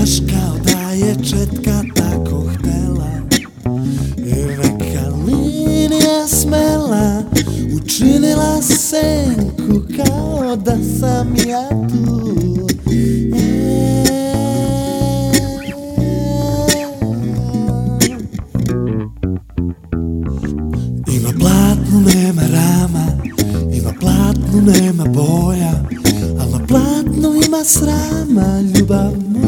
baš kao da je četka tako htela. I reka linija smela Učinila senku kao da sam ja tu. E. Ima nema rama Ima nema boja ali na platnu ima srama Ljubav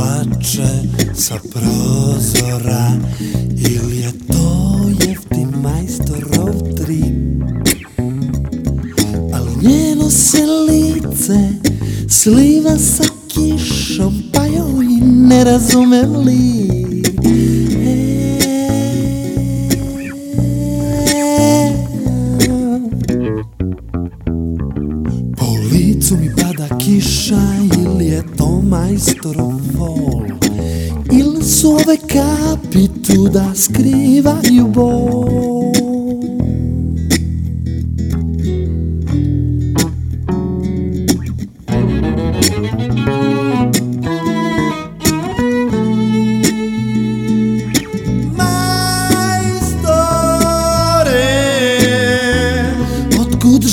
plače sa prozora. Ili je to jeftin majstorov trik? Ali njeno se lice sliva sa kišom Pa joj ne razumem lik Po licu mi pada kiša stormvol Il suo capito da scriva io boh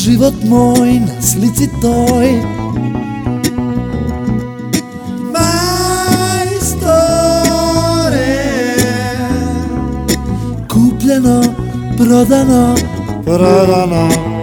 Живот мой, наследит той prodano, prodano, prodano.